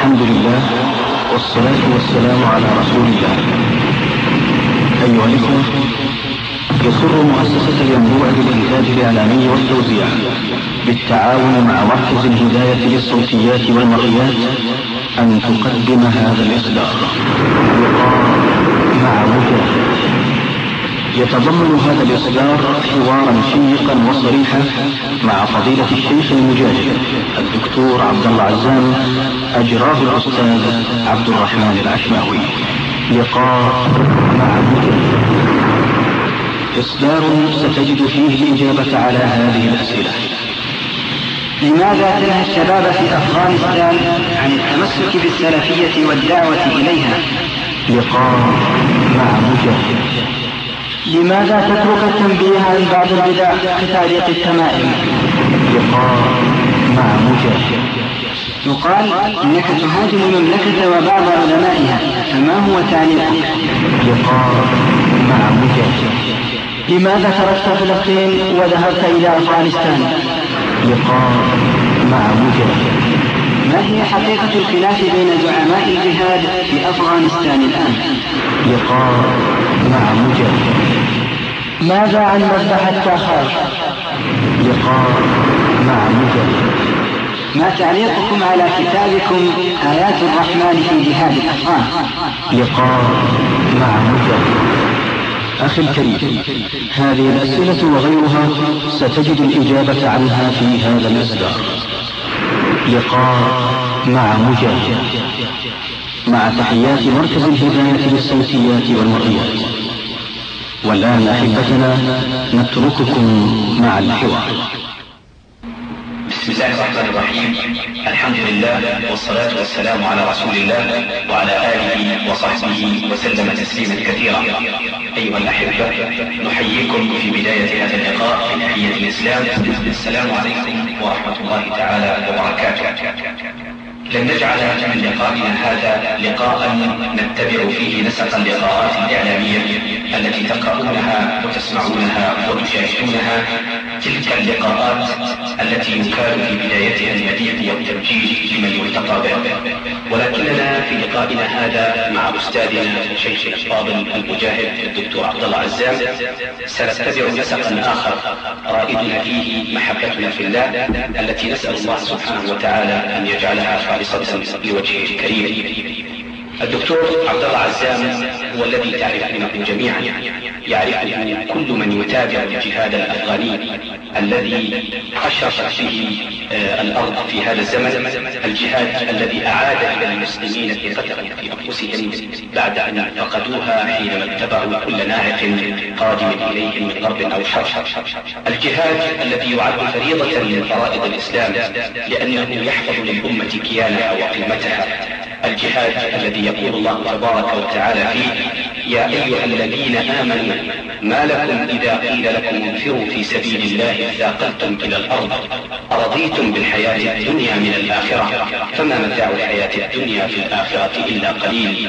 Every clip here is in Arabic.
الحمد لله والصلاة والسلام على رسول الله. أيها الإخوة يسر مؤسسة الينبوع للإنتاج الإعلامي والتوزيع بالتعاون مع مركز الهداية للصوتيات والمرئيات أن تقدم هذا الإصدار. مع مجاهد يتضمن هذا الإصدار حوارا شيقا وصريحا مع فضيلة الشيخ المجاهد الدكتور عبد الله عزام أجراه الأستاذ عبد الرحمن العشماوي. لقاء مع إصدار ستجد فيه الإجابة على هذه الأسئلة. لماذا تنهى الشباب في أفغانستان عن التمسك بالسلفية والدعوة إليها؟ لقاء مع مجاهد لماذا تترك التنبيه عن بعض البدع كتعليق التمائم؟ لقاء مع مجاهد يقال إنك تهاجم المملكة وبعض علمائها فما هو تعليقك لقاء مع مجاهد لماذا تركت فلسطين وذهبت إلى أفغانستان؟ لقاء مع مجاهد ما هي حقيقة الخلاف بين زعماء الجهاد في أفغانستان الآن؟ لقاء مع مجاهد ماذا عن مذبح التاخار؟ لقاء مع مجاهد ما تعليقكم على كتابكم آيات الرحمن في جهاد الأفغان؟ لقاء مع مجاهد أخي الكريم هذه الأسئلة وغيرها ستجد الإجابة عنها في هذا الإصدار لقاء مع مجاهد مع تحيات مركز الهداية للصوتيات والمرئيات. والآن أحبتنا نترككم مع الحوار. بسم الله الرحمن الرحيم. الحمد لله والصلاة والسلام على رسول الله وعلى آله وصحبه وسلم تسليما كثيرا. أيها الأحبة نحييكم في بداية هذا اللقاء بتحية الإسلام. السلام عليكم ورحمة الله تعالى وبركاته. لن نجعل من لقائنا هذا لقاء نتبع فيه نسق اللقاءات الإعلامية التي تقرؤونها وتسمعونها وتشاهدونها. تلك اللقاءات التي يكاد في بدايتها المديح والتبجيل لمن يلتقى به. ولكننا في لقائنا هذا مع أستاذنا شيخ الفاضل المجاهد الدكتور عبد الله عزام. سنتبع نسقا آخر رائدنا فيه محبتنا في الله التي نسأل الله سبحانه وتعالى أن يجعلها خالصة لوجهه الكريم. الدكتور عبد الله عزام هو الذي تعرفونه جميعا. يعرفه كل من يتابع الجهاد الأفغاني الذي حشرت به الأرض في هذا الزمن. الجهاد الذي أعاد إلى المسلمين ثقتهم في أنفسهم بعد أن فقدوها حينما اتبعوا كل ناعق قادم إليهم من غرب أو شرق الجهاد الذي يعد فريضة من فرائض الإسلام لأنه يحفظ للأمة كيانها وقيمتها. الجهاد الذي يقول الله تبارك وتعالى فيه يا أيها الذين آمنوا ما لكم إذا قيل لكم انفروا في سبيل الله اثاقلتم إلى الأرض أرضيتم بالحياة الدنيا من الآخرة فما متاع الحياة الدنيا في الآخرة إلا قليل.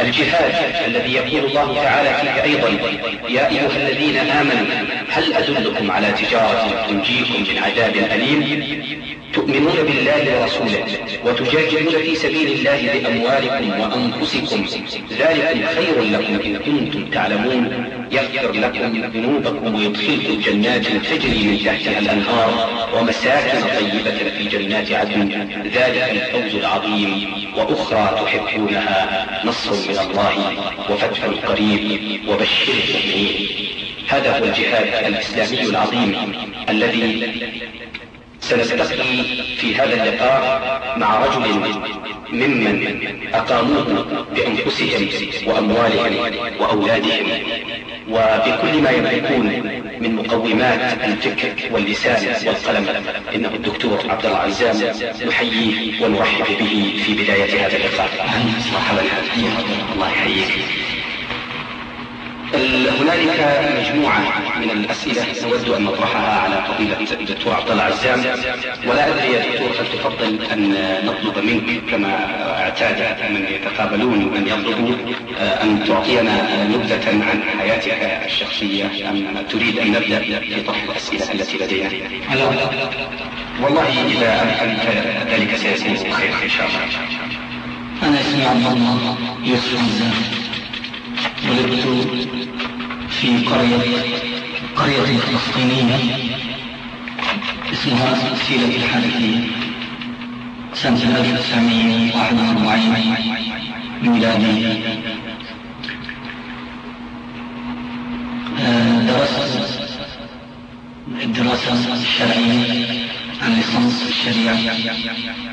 الجهاد الذي يقول الله تعالى فيه أيضا يا أيها الذين آمنوا هل أدلكم على تجارة تنجيكم من عذاب أليم؟ تؤمنون بالله ورسوله وتجاهدون في سبيل الله بأموالكم وأنفسكم ذلكم خير لكم إن كنتم تعلمون. يغفر لكم ذنوبكم ويدخلكم جنات تجري من تحتها الأنهار ومساكن طيبة في جنات عدن ذلك الفوز العظيم. وأخرى تحبونها نصر من الله وفتح قريب وبشر المؤمنين. هذا هو الجهاد الإسلامي العظيم الذي سنلتقي في هذا اللقاء مع رجل ممن أقاموه بأنفسهم وأموالهم وأولادهم وبكل ما يملكون من مقومات الفكر واللسان والقلم. إنه الدكتور عبد الله عزام نحييه ونرحب به في بداية هذا اللقاء. مرحبا. الله يحييك. هنالك مجموعة من الأسئلة نود أن نطرحها على فضيلة الدكتور عبد الله عزام ولا أدري يا دكتور هل تفضل أن نطلب منك كما اعتاد من يتقابلون أن يطلبوا أن تعطينا نبذة عن حياتك الشخصية أم تريد أن نبدأ في طرح الأسئلة التي لدينا؟ والله إذا أمكنك ذلك سيكون خير إن شاء الله. أنا اسمي عبد الله يوسف عزام ولدت في قرية قرية فلسطينية اسمها سيلة الحارثية سنة 1941 ميلادية. آه، درست الدراسة الشرعية عن ليسانس الشريعة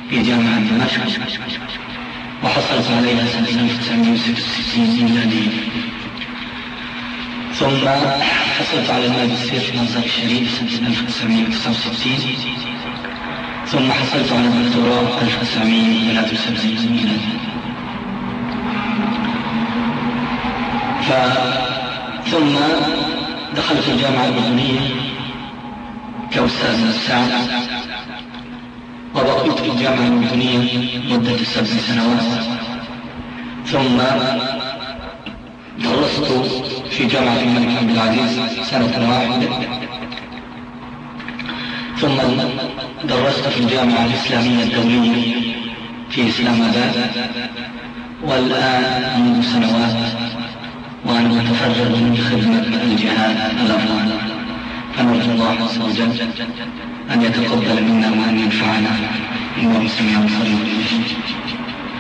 في جامعة دمشق. وحصلت عليها سنة 1966 ميلادية ثم حصلت على الماجستير في الأزهر الشريف سنة 1969 ثم حصلت على الدكتوراه 1973 ميلادية ف... ثم دخلت الجامعة الأردنية كأستاذ مساعد وبقيت في الجامعة الأردنية مدة سبع سنوات. ثم درست في جامعة الملك عبد العزيز سنة واحدة. ثم درست في الجامعة الإسلامية الدولية في إسلام آباد. والآن منذ سنوات وأنا متفرغ لخدمة الجهاد الأفغان. فنرجو الله عز وجل أن يتقبل منا وأن ينفعنا. إنه سميع قريب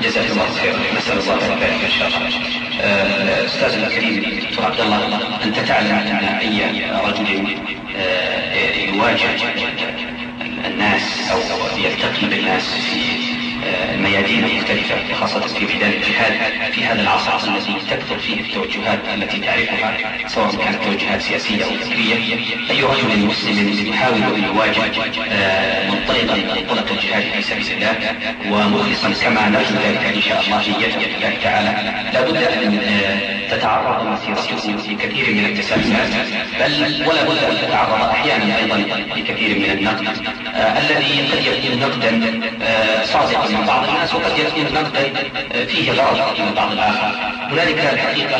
جزاك الله خيرا. نسأل الله ذلك أن شاء الله آه، استاذنا الكريم دكتور عبد الله أنت تعلم أن أي رجل آه، يواجه الناس أو يلتقي بالناس في ميادين مختلفة خاصة هذا العصر الذي تكثر فيه التوجهات التي تعرفها سواء كانت توجهات سياسية أو فكرية. أي رجل مسلم يحاول أن يواجه آه، منطلقا منطلق الجهاد في سبيل الله ومخلصا كما نرجو ذلك إن شاء الله نيته لله تعالى لابد أن آه، تتعرض مسيرته في كثير من التساؤلات بل ولا بد أن تتعرض أحيانا أيضا لكثير من النقد. الذي قد يكون نقدا صادقا من بعض الناس وقد يكون النقد فيه غرض من بعض الآخر. هنالك الحقيقة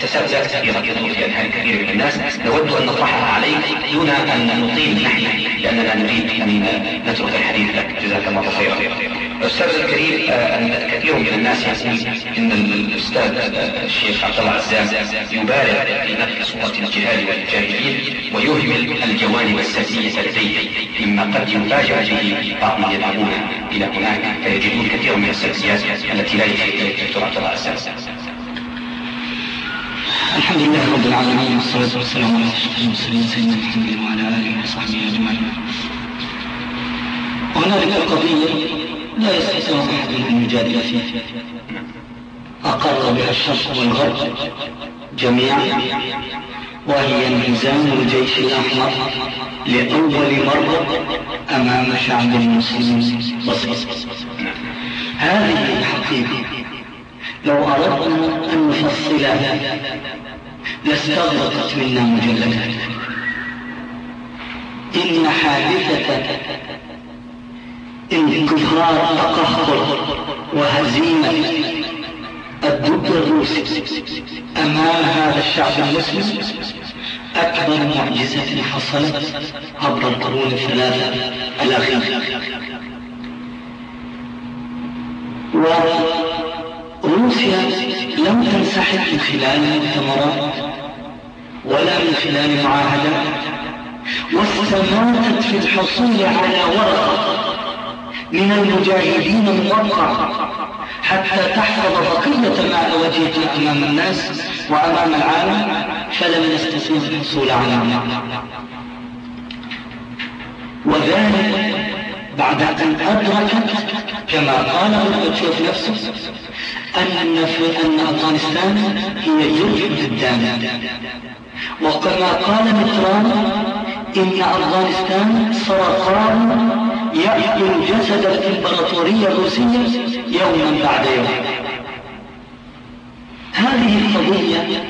تساؤلات كثيرة تدور في أذهان كثير من الناس. نود أن نطرحها عليك دون أن نطيل نحن لأننا نريد أن نترك الحديث لك. جزاك الله خيرا. أستاذ الكريم أن كثير من الناس يقول إن الأستاذ الشيخ عبد الله عزام يبالغ في نقل صورة الجهاد والمجاهدين ويهمل الجوانب السلبية لديه مما قد يفاجأ به بعض من يذهبون إلى هناك فيجدون كثيرا من السلبيات التي لا يجد الدكتور عبد الله عزام الحمد لله رب العالمين والصلاة والسلام على أشرف المرسلين سيدنا محمد وعلى آله وصحبه أجمعين. وهنالك قضية لا يستطيع أحد أن يجادل فيها. أقر بها الشرق والغرب جميعا وهي انهزام الجيش الأحمر لأول مرة أمام شعب مسلم بسيط هذه الحقيقة لو أردنا أن نفصلها لاستغرقت منا مجلدات إن حادثة انكفار تقهقر وهزيمة. الدب الروسي أمام هذا الشعب المسلم أكبر معجزة حصلت عبر القرون الثلاثة الأخيرة. وروسيا لم تنسحب من خلال مؤتمرات ولا من خلال معاهدات واستماتت في الحصول على ورقة من المجاهدين الموقع حتى تحفظ بقية ما أوجهت أمام الناس وأمام العالم فلم يستطيع الحصول على وذلك بعد أن أدركت كما قال غورباتشوف نفسه أن أن أفغانستان هي جزء الدم. وكما قال متران إن أفغانستان سرطان يأكل جسد الإمبراطورية الروسية يوما بعد يوم. هذه القضية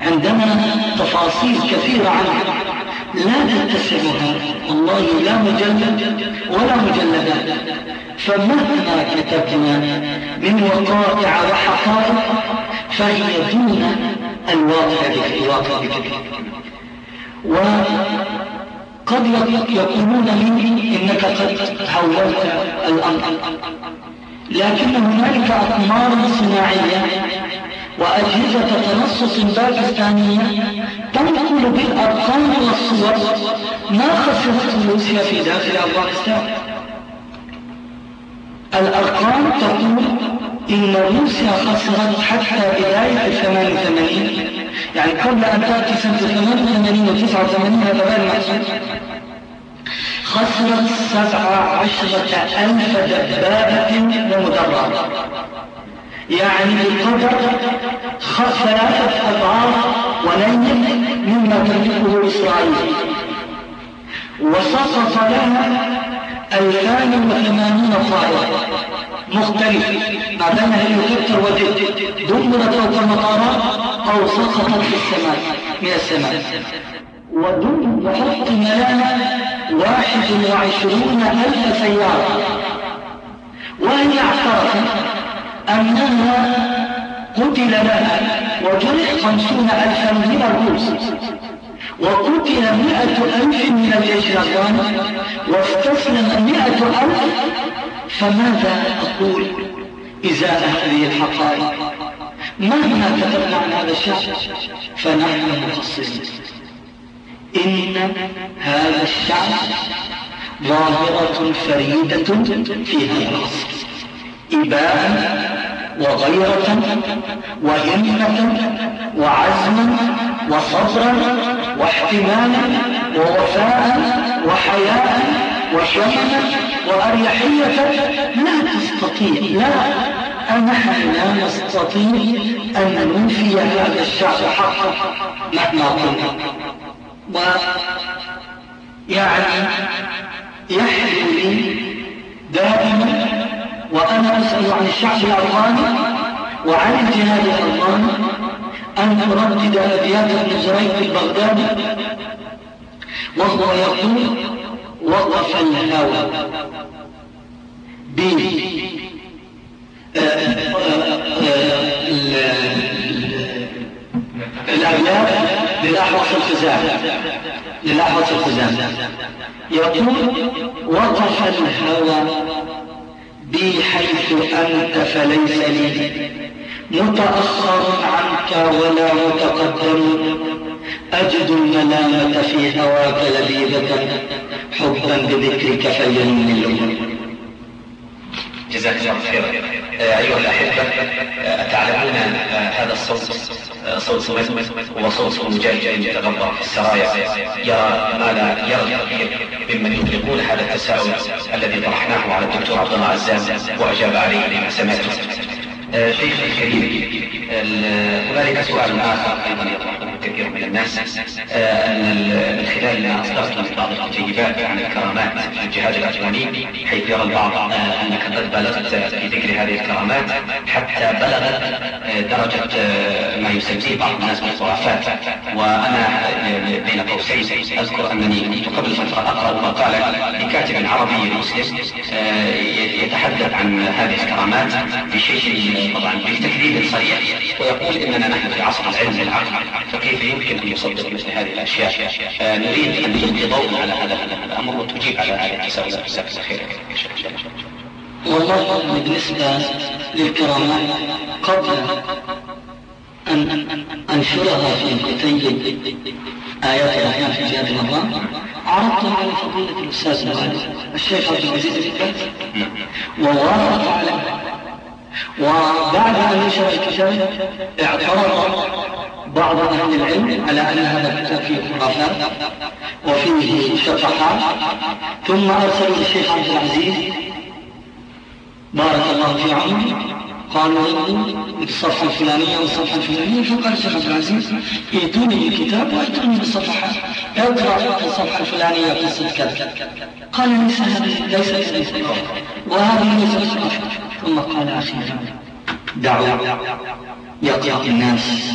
عندنا تفاصيل كثيرة عنها لا تتسعها والله لا مجلد ولا مجلدات فمهما كتبنا من وقائع وحقائق فهي دون الواقع الواقع وقد يقولون لي إنك قد حولت الامر لكن هنالك أقمار صناعية وأجهزة تنصص باكستانية تنقل بالأرقام والصور ما خسرته روسيا في داخل أفغانستان. الأرقام تقول إن روسيا خسرت حتى بداية ال 88 يعني قبل أن تأتي سنة 88 و 89 هذا غير محسوب خسرت سبع عشرة ألف دبابة ومدرعة يعني بقدر ثلاثة أضعاف ونيل مما تملكه إسرائيل. وسقط لها ألفان وثمانين طائرة مختلفة ما بين هليكوبتر وجد دمرت فوق المطارات أو سقطت في السماء من السماء. ودم وحطم لها واحد وعشرون ألف سيارة. وهي اعترفت أنها قتل لها وجرح خمسون ألفا من الروس. وقتل مئة ألف من الأفغاني واستسلم مئة ألف فماذا أقول إزاء هذه الحقائق؟ مهما كتبنا عن هذا الشعب فنحن مقصرين إن هذا الشعب ظاهرة فريدة في هذا العصر. إباء وغيرة وهمة وعزما وصبرا واحتمالا ووفاء وحياء وشملا وأريحية لا تستطيع لا. نحن لا نستطيع أن ننفي هذا الشعب حقا مهما قلنا ويعني يحلو لي دائما وأنا أسأل عن الشعب الأفغاني وعن الجهاد الأفغاني أن أردد أبيات ابن زريق البغدادي وهو يقول وقف الهوى الأبيات للأحوص الخزام للأحوص الخزام يقول وقف الهوى بي حيث أنت فليس لي متأخر عنك ولا متقدم. أجد الملامة في هواك لذيذة حبا بذكرك الأمم جزاك الله خيرا. أيها الأحبة تعلمون آه، هذا الصوت؟ صوت سويد هو صوت مجاهد يتغبر في السرايا. يرى ما لا يرى الكثير ممن يطلقون هذا التساؤل الذي طرحناه على الدكتور عبد الله عزام وأجاب عليه لما سمعته. شيخ الكريم. هنالك سؤال آخر أيضا. يطرحه كثير من الناس أن من خلال أصدرت من بعض الكتيبات عن الكرامات في الجهاد الأفغاني حيث يرى البعض أنك قد بلغت في ذكر هذه الكرامات حتى بلغت درجة ما يسميه بعض الناس بالخرافات. وأنا بين قوسين أذكر أنني كنت قبل فترة أقرأ مقالة لكاتب عربي مسلم يتحدث عن هذه الكرامات بشيء طبعا بالتكذيب صريح ويقول إننا نحن في عصر العلم والعقل فكيف يمكن أن يصدق مثل هذه الأشياء. آه، نريد أن نلقي ضوء على هذا الأمر وتجيب على هذه التساؤلات جزاك الله خير والله بالنسبة للكرامات قبل أن أنشرها في كتيب آيات الرحمن في جهاد الله عرضتها على فضيلة الأستاذ الشيخ عبد العزيز بن ووافق على وبعد أن نشر الكتاب اعترض بعض أهل العلم على أن هذا الكتاب فيه خرافات وفيه شطحات ثم أرسلوا للشيخ عبد العزيز بارك الله في عمره قالوا بالصفحة الفلانية والصفحة الفلانية فقال الشيخ عبد العزيز ائتوني بالكتاب وائتوني بالصفحات اقرأ في الصفحة الفلانية قصة كذا. قال ليس هذا ليس ليس وهذه ليست ثم قال أخيرا دعوا يقرأ الناس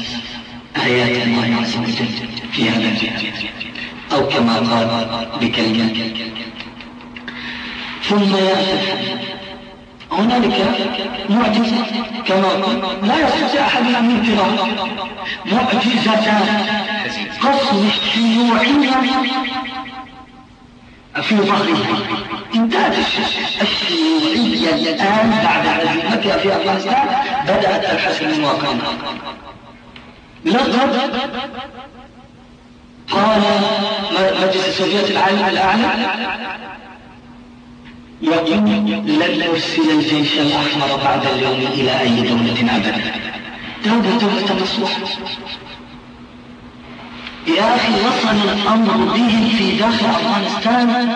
آيات الله عز وجل في هذا الجهاد أو كما قال بكلمة. ثم يأتي هنالك معجزة كما لا يستطيع أحد أن ينكرها معجزتان قصر الشيوعية في ظهره انتهت الشيوعية الآن بعد هزيمتها في أفغانستان بدأت من واقعنا لقد قال مجلس السوفيت العالم الأعلى يقول لن نرسل الجيش الأحمر بعد اليوم إلى أي دولة أبدا. دولة دولة مصلحة يا أخي وصل الأمر بهم في داخل أفغانستان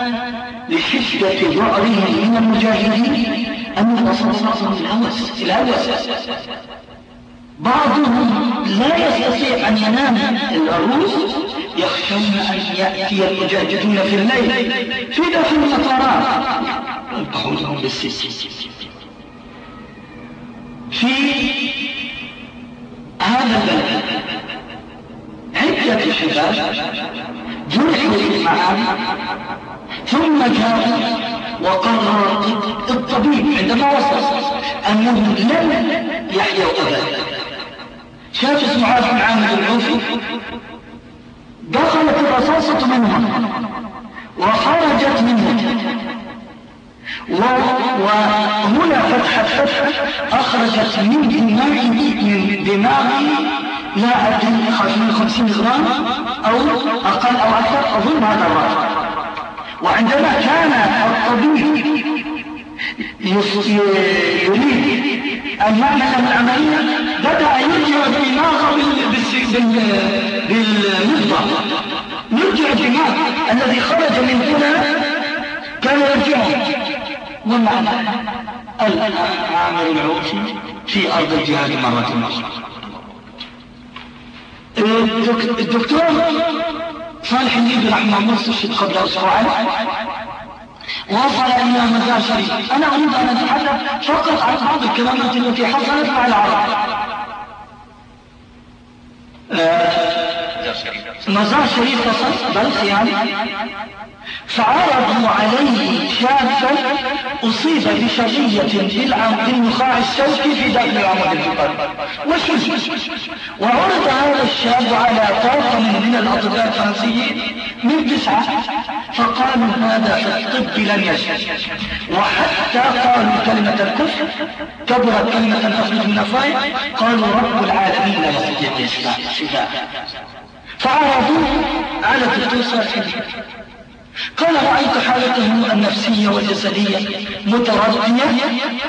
لشدة ذعرهم من المجاهدين. أن الرسول صلى الله الهوس الهوس بعضهم لا يستطيع أن ينام الروس يخشون أن يأتي المجاهدون في الليل في داخل المطارات يلقحونهم بالسيس. في هذا البلد عدة شباب جرحوا في المعاد ثم جاءوا وقرر الطبيب عندما وصل أنهم لن يحيوا أبدا. شاف اسمه عاصم عامر العوفي دخلت الرصاصة منها وخرجت منه وهنا فتحت فتحة أخرجت من دماغه من دماغه لا أدري من خمسين غرام أو أقل أو أكثر أظن هذا الرقم. وعندما كان الطبيب يريد يعمل العملية بدأ يرجع دماغه بالمضبع يرجع الدماغ الذي خرج من هنا كان يرجعه ومعنى الآن عامر العوفي في أرض الجهاد مرة أخرى. الدكتور صالح الليبي رحمه الله استشهد قبل أسبوعين. وصل إلى مزار شريف أنا أريد أن أتحدث فقط عن بعض الكلمات التي حصلت مع العرب. مزار شريف فصل بلخ يعني فعرضوا عليه شابا أصيب بشظية بالنخاع الشوكي في داخل العمود الفقري وشج وعرض هذا الشاب على طاقم من الأطباء الفرنسيين من تسعة فقالوا هذا في الطب لن يشفي وحتى قالوا كلمة الكفر كبرت كلمة تخرج من أفواه قالوا رب العالمين لا يستطيع الشفاء فعرضوه على الدكتور صالح قال رأيت حالته النفسية والجسدية متردية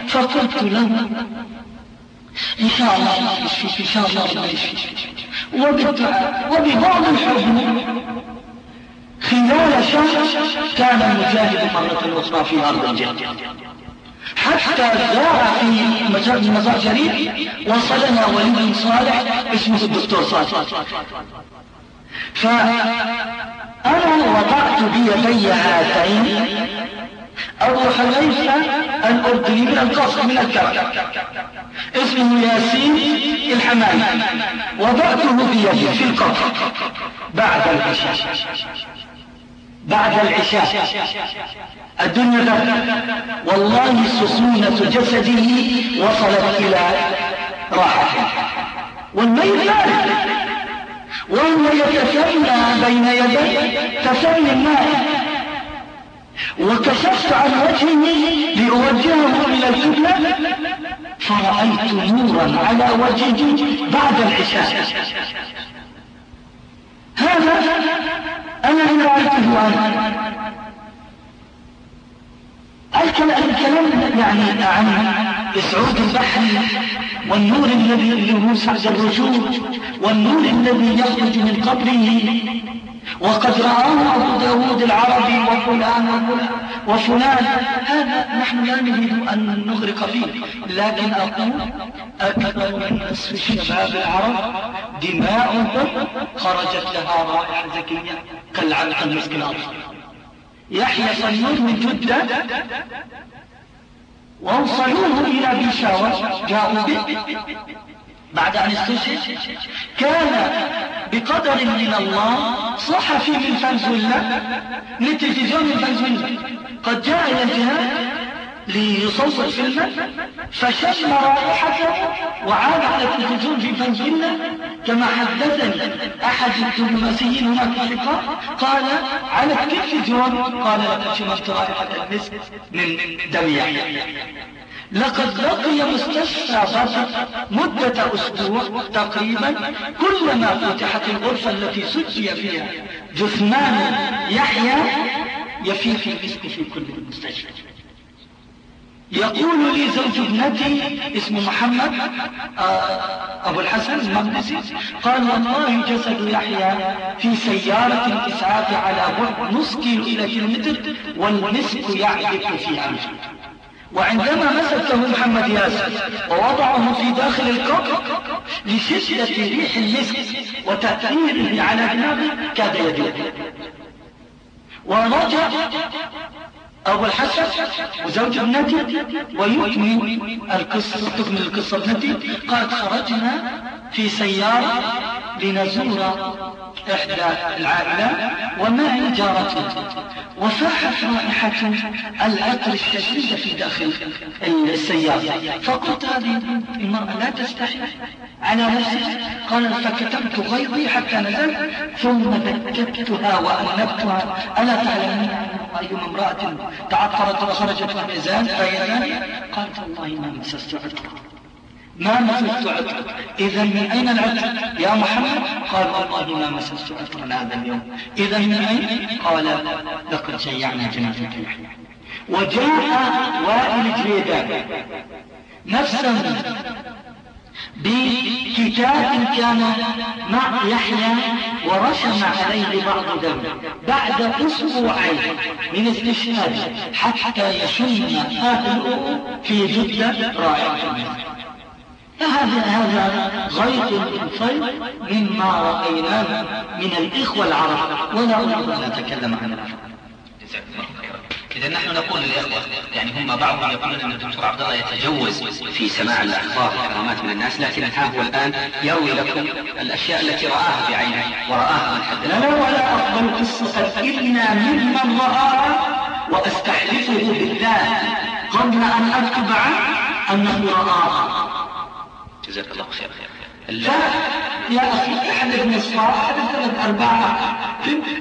فقلت له إن شاء الله يشفيك إن شاء الله ربنا يشفيك وببعض الحب خلال شهر كان المجاهد مرة أخرى في أرض الجنة. حتى جاء في مزار شريف وصلنا ولي صالح اسمه الدكتور صالح فأنا وضعت بيدي هاتين. أبو حذيفة الأردني من القصر من الكعبة اسمه ياسين الحمامي وضعته بيدي في القصر بعد العشاء. بعد العشاء. الدنيا ذات والله سخونة جسده وصلت إلى راحته. والميت ذلك. وهو يتسنى بين يدي تسني الماء وكشفت عن وجهه لأوجهه إلى القبلة. فرأيت نورا على وجهه بعد العشاء هذا أنا رأيته أنا الكلام يعني عن إسعود البحر والنور الذي له سعد الرجوع والنور الذي يخرج من قبره. وقد رآه أبو داود العربي وفلان وفلان. هذا نحن لا نريد أن نغرق فيه لكن أقول أكثر من نصف الشباب العرب دماؤهم خرجت لها رائحة زكية كالعنق المسك يحيى صنور من جدة ووصلوه إلى بيشاور جاءوا به بعد أن استشهد كان بقدر من الله صحفي من فنزويلا من تلفزيون من فنزويلا. قد جاء إلى الجهاد ليصور فيلما فشم رائحته وعاد على التلفزيون في فنزويلا كما حدثني أحد الدبلوماسيين هناك في اللقاء قال على التلفزيون قال لقد شممت رائحة المسك من دم يحيى. لقد لقي مستشفى بدر مدة أسبوع تقريبا كلما فتحت الغرفة التي سجي فيها جثمان يحيى يفيق المسك في كل المستشفى يقول لي زوج ابنتي اسمه محمد آه، أبو الحسن المقدسي قال والله جسد يحيى في سيارة الإسعاف على بعد نص كيلو إلى كيلومتر والمسك يعبث في أنفه وعندما مسكه محمد ياسر ووضعه في داخل القبر لشدة ريح المسك وتأثيره على دماغه كاد يدوب ورجع أبو الحسن وزوج ابنتي ويكمل القصة تكمل القصة ابنتي قالت خرجنا في سيارة لنزور إحدى العائلات ومعي جارتي؟ وفاحت رائحة العطر الشديد في داخل السيارة. فقلت هذه المرأة لا تستحي. على نفسها قال فكتمت غيظي حتى نزلت ثم بكتها وأنبتها. ألا تعلمين أيما امرأة تعطرت وخرجت وحزان فيزان قالت والله ما مسست عطرا ما مسست عطرا إذا من أين العطر يا محمد؟ قال والله ما مسست عطرا هذا اليوم. إذا من أين؟ قال لقد شيعنا جنازة وجاء وائل جريدان نفسه بكتاب كان مع يحيى ورسم عليه بعض دم بعد أسبوعين من استشهاد حتى يشم أهله في جدة رائعة. فهذا هذا غيط الفيض مما رأيناه من الإخوة العرب. ولا أريد أن أتكلم عن الأفضل إذا نحن نقول للإخوة يعني هم بعضهم يقولون أن الدكتور عبد الله يتجوز في سماع الأخبار والكرامات من الناس لكن ها هو الآن يروي لكم الأشياء التي رآها بعينه ورآها من حد لا ولا أقبل قصة إلا ممن رآها وأستحلفه بالله قبل أن أكتب عنه أنه رآها. جزاك الله خير يا أخي احلف مصباح ثلاث أربعة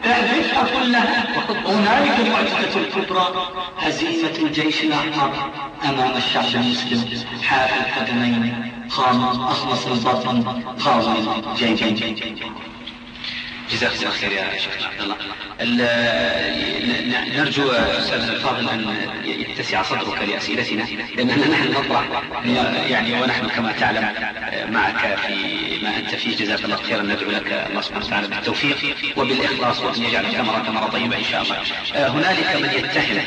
اعرفها كلها هنالك المعجزة الكبرى هزيمة الجيش الأحمر أمام الشعب المسلم. حافل القدمين خام أخلص البطن خاوي الجيبين جزاك الله خير يا شيخ عبد الله نرجو استاذنا الفاضل أن يتسع صدرك لأسئلتنا لأننا نحن نطرح يعني ونحن كما تعلم معك في ما أنت فيه جزاك الله خيرا ندعو لك الله سبحانه وتعالى بالتوفيق وبالإخلاص وأن يجعل الثمره ثمره طيبه إن شاء الله. هنالك من يتهم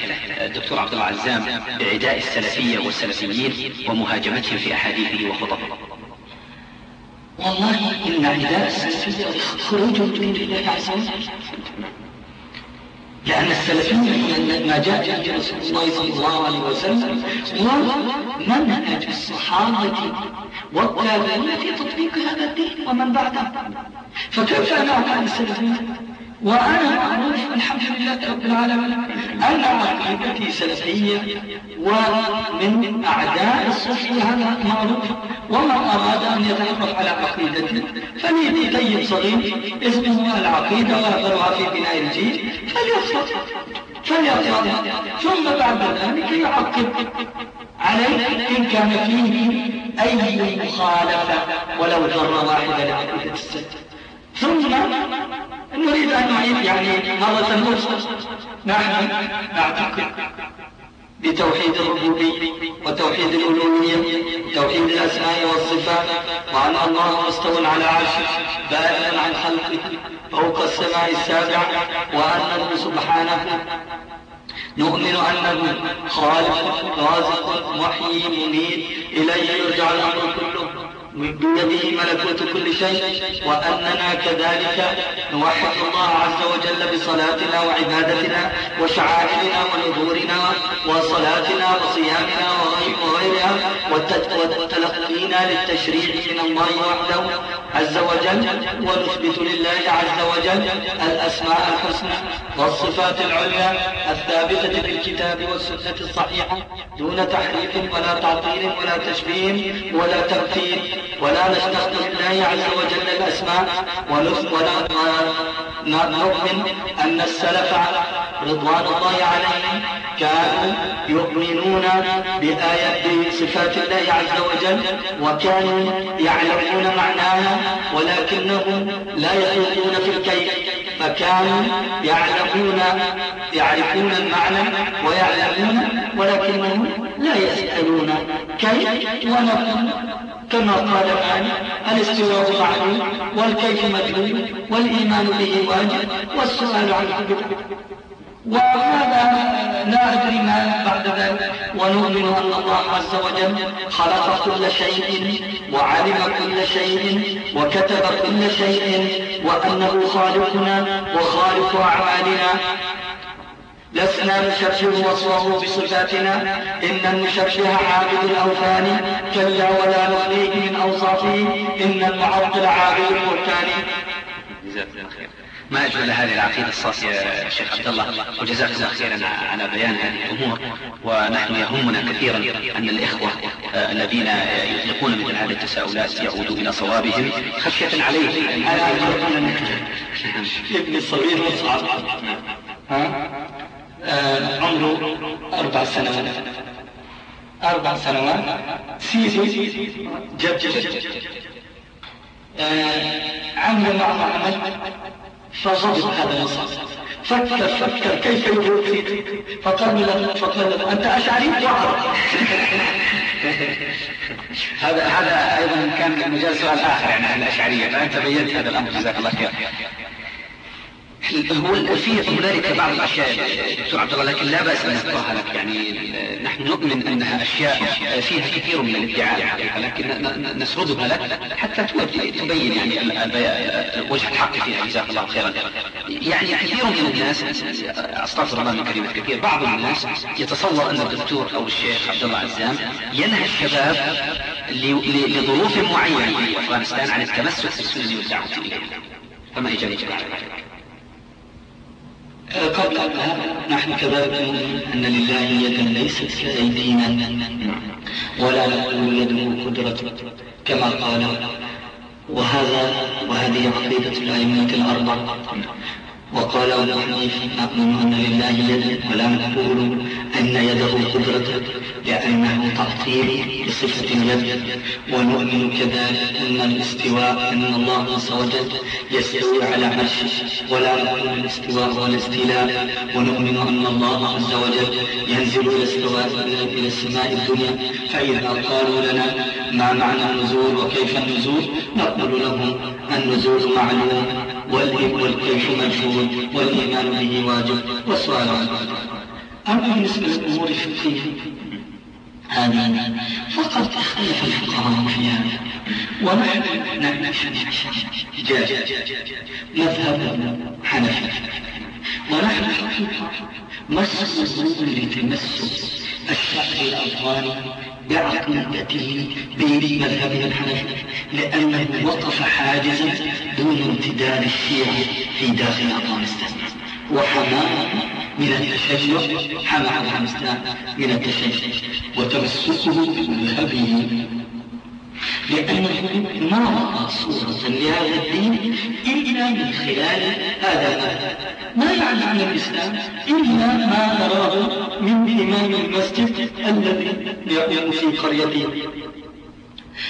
الدكتور عبد الله عزام بعداء السلفية والسلفيين ومهاجمتهم في أحاديثه وخطبه. والله السلفية خروج من الله عز وجل. لأن السلفية ما جاء به رسول الله صلى الله عليه وسلم هو منهج الصحابة والتابعين في تطبيق هذا الدين ومن بعدهم فكيف أنا عن السلفية وأنا معروف الحمد لله رب العالمين. أن عقيدتي سلفية ومن أعداء الصف هذا معروف ومن أراد أن يتعرف على عقيدتي. فليدي طيب صغير اسمه العقيدة ويقرأها في بناء الجيل. فليحفظ فليحفظ ثم بعد ذلك يعقب عليه إن كان فيه أي مخالفة ولو ذرة واحدة لعقيدة السلف ثم نريد أن نعيد يعني مرة أخرى نحن نعتقد بتوحيد الربوبية وتوحيد الألوهية وتوحيد الأسماء والصفات وأن الله مستوى على عرشه بائن عن خلقه فوق السماء السابعة وأنه سبحانه. نؤمن أنه خالق رازق محيي مميت إليه يرجع الأمر كله. بيده ملكوت كل شيء وأننا كذلك نوحد الله عز وجل بصلاتنا وعبادتنا وشعائرنا ونذورنا وصلاتنا وصيامنا وغيرها وتلقينا للتشريع من الله وحده. عز وجل ونثبت لله عز وجل الأسماء الحسنى والصفات العليا الثابتة في الكتاب والسنة الصحيحة دون تحريف ولا تعطيل ولا تشبيه ولا تمثيل. ولا نستخدم لله عز وجل الأسماء ونؤمن أن السلف رضوان الله عليهم كانوا يؤمنون بآيات بصفات الله عز وجل وكانوا يعلمون معناها ولكنهم لا يخوضون في الكيف فكانوا يعلمون يعرفون المعنى ويعلمون ولكنهم لا يسألون كيف ونقول كما قال الآن الاستواء معلوم والكيف مجهول والإيمان به واجب والسؤال عنه بدعة وهذا لا أدري ما بعد ذلك ونؤمن أن الله عز وجل خلق كل شيء وعلم كل شيء وكتب كل شيء وأنه خالقنا وخالق أعمالنا لسنا نشبه وصفه بصفاتنا إن المشبه عابد الأوثان كلا ولا نخليه من أوصافه إن المعطل عابد البهتان ما أجمل هذه العقيدة الصافية يا شيخ عبد الله وجزاك الله خيرا على بيان هذه الأمور. ونحن يهمنا كثيرا أن الإخوة الذين يطلقون مثل هذه التساؤلات يعودوا إلى صوابهم. خشية عليه أنا أقول ابني الصغير مصعب. ها؟ آه عمره أربع سنوات. أربع سنوات. سيدي جد جد آه عمل معه عمل فغضب هذا المصعب فكر فكر كيف يوجد فقال له فقال له أنت أشعري وعرب هذا هذا أيضا كان مجال سؤال اخر يعني عن الأشعرية. فأنت بينت هذا الأمر. جزاك الله خير هو في هنالك بعض الأشياء دكتور عبد الله لكن لا بأس ان لك يعني نحن نؤمن أنها أشياء فيها كثير من الادعاء لكن نسردها لك حتى تبين يعني وجه الحق فيها جزاك الله خيرا. يعني كثير من الناس أستغفر الله من كلمة كثير بعض الناس يتصور أن الدكتور أو الشيخ عبد الله عزام ينهى الشباب لظروف معينة في أفغانستان عن التمسك بالسنة والدعوة إليها. فما اجابتك على ذلك؟ قبل نحن كذلك نؤمن أن لله يدا ليست كأيدينا ولا نقول يده قدرة كما قال. وهذا وهذه عقيدة الأئمة الأربع وقال أبو حنيفة نؤمن أن لله يد ولا نقول أن يده قدرة. لأنه تعطيل بصفة اليد ونؤمن كذلك أن الاستواء أن الله عز وجل يستوي على عرشه. ولا نقول الاستواء والاستيلاء ونؤمن أن الله عز وجل ينزل إلى السماء إلى السماء الدنيا. فإذا قالوا لنا ما معنى النزول وكيف النزول نقول لهم النزول معلوم والكيف مجهول والإيمان به واجب. والسؤال عنه أما بالنسبة للأمور الفقهية؟ هذه فقد اختلف الفقهاء فيها ونحن جاء مذهب حنفي. ونحن حقيقة مسؤولون لتمسك الشعب الأفغاني بعقيدته بمذهبنا الحنفي لأنه وقف حاجزا دون امتداد الشيعة في داخل أفغانستان. وحماة من التشيع حمى أفغانستان من التشيع وتمسكه بمذهبه لأنه ما رأى صورة لهذا الدين إلا من خلال هذا ما يعني عن الإسلام؟ إلا ما نراه من إمام المسجد الذي يقوم في قريته.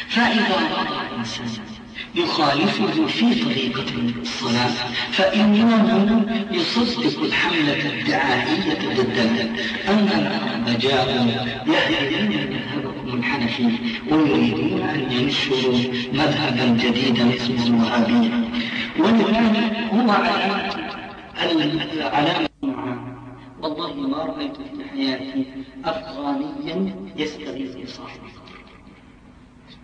فإذا رأى الإنسان يخالفه في طريقة الصلاة فإنه يصدق الحملة الدعائية ضده أن العرب جاءوا مذهبكم الحنفي ويريدون أن ينشروا مذهبا جديدا اسمه الوهابية ولذلك هو علامة علامة والله ما رأيت في حياتي أفغانيا يستغيث بصاحبه.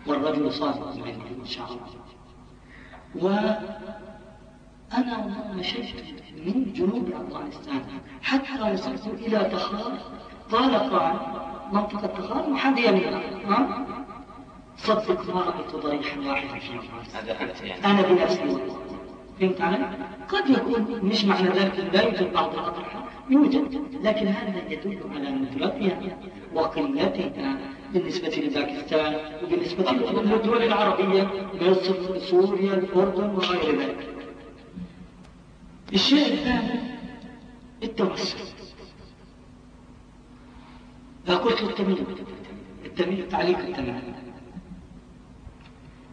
والرجل صادق منكم إن شاء الله. وأنا مشيت من جنوب أفغانستان. حتى وصلت إلى تخار قال قال منطقة تخار محاذية لله ها؟ صدق ما رأيت ضريحا واحدا في أنت يعني. أنا بنفسي فهمت علي؟ قد يكون مش معنى ذلك لا يوجد بعض الأضرحة يوجد لكن هذا يدل على ندرتها وقلتها بالنسبة لباكستان وبالنسبة للدول العربية مصر سوريا الأردن وغير ذلك. الشيء الثاني التوسل. فقلت له التمييز؟ التمييز تعليق التمييز.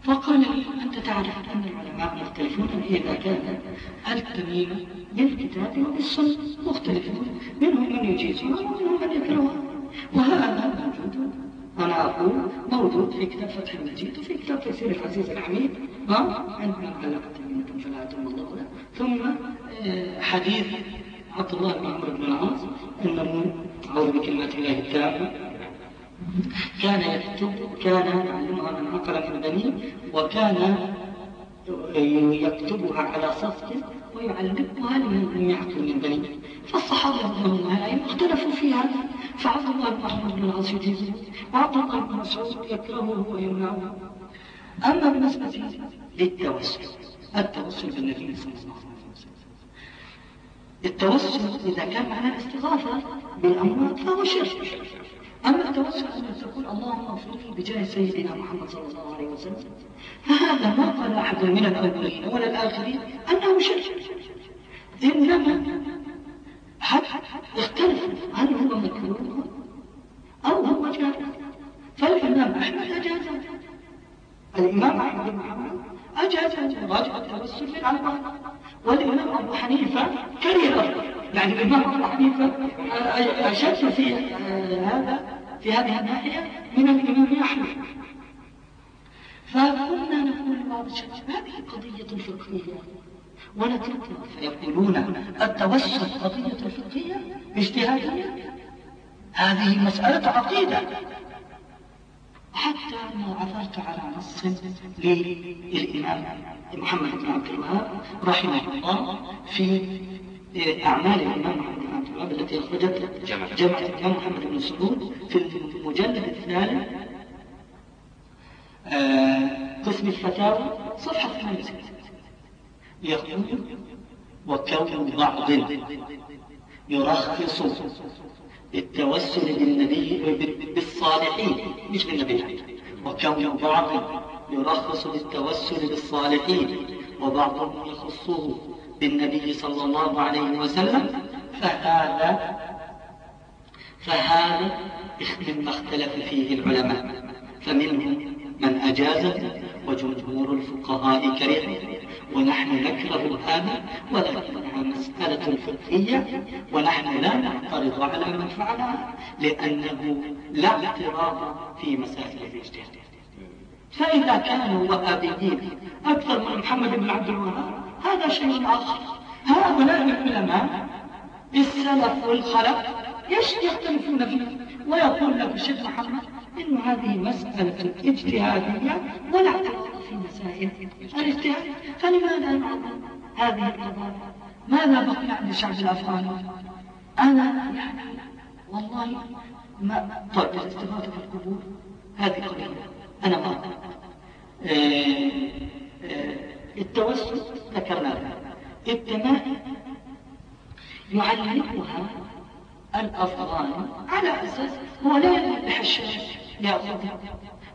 فقال لي أنت تعرف أن العلماء مختلفون إذا كان التميمة بالكتاب وبالسنة مختلفون. منهم من يجيزها ومنهم من يكرهها وهذا موجود أنا أقول موجود في كتاب فتح المجيد وفي كتاب تفسير العزيز الحميد. ها؟ عندما علق تميمة فلا أتم الله له ثم آه، حديث عبد الله بن عمرو بن العاص أنه أعوذ بكلمات الله التامة كان يكتب كان يعلمها من عقل من بنيه وكان يكتبها على صفق ويعلمها لمن لم يعقل من بنيه فالصحابة رضي الله عنهم اختلفوا في هذا فعبد الله بن عمرو بن العاص يجيزه وعبد الله بن مسعود يكرهه ويمنعه أما بالنسبة للتوسل التوسل بالنبي صلى الله عليه وسلم التوسل إذا كان معنى الاستغاثة بالأموات فهو شرك أما التوسل أن تقول اللهم اغفر لي بجاه سيدنا محمد صلى الله عليه وسلم فهذا ما قال أحد من الأولين ولا الآخرين أنه شرك. إنما اختلف هل هو مكروه أو هو جائز فالإمام أحمد أجاز. الإمام أحمد بن محمد أجاز راجع التوسل العلماء والإمام أبو حنيفة كره يعني الإمام أبو حنيفة أشد في هذا في هذه الناحية من الإمام أحمد. فكنا نقول لبعض الشباب هذه قضية فقهية. ونتركها فيقولون التوسل قضية فقهية اجتهادية هذه مسألة عقيدة. حتى أنه عثرت على نص للإمام محمد بن عبد الوهاب رحمه الله في أعمال الإمام محمد بن عبد الوهاب التي أخرجت جمع الإمام محمد بن سعود في المجلد الثالث آه، قسم الفتاوى صفحة 68 يقول وكون بعض يرخص التوسل بالنبي بالصالحين مش بالنبي. وكون بعض يرخص بالتوسل بالصالحين وبعضهم يخصه بالنبي صلى الله عليه وسلم فهذا فهذا مما اختلف فيه العلماء. فمنهم من أجاز وجمهور الفقهاء كرهه ونحن نكره هذا ولكنها مسألة فقهية ونحن لا نعترض على من فعلها لأنه لا اعتراض في مسائل الاجتهاد. فإذا كانوا وهابيين أكثر من محمد بن عبد الوهاب هذا شيء آخر. هؤلاء العلماء السلف والخلف إيش يختلفون فيه ويقول لك الشيخ محمد إن هذه مسألة اجتهادية ولا اعتراض في مسائل الاجتهاد. فلماذا هذه القضايا؟ ماذا بقي عند الشعب الأفغاني؟ أنا يعني والله ما طيب الاستغاثة القبور هذه قضية أنا ما آه آه التوسل ذكرناه التمائم يعلمها الأفغان على أساس هو لا يذهب لحشاش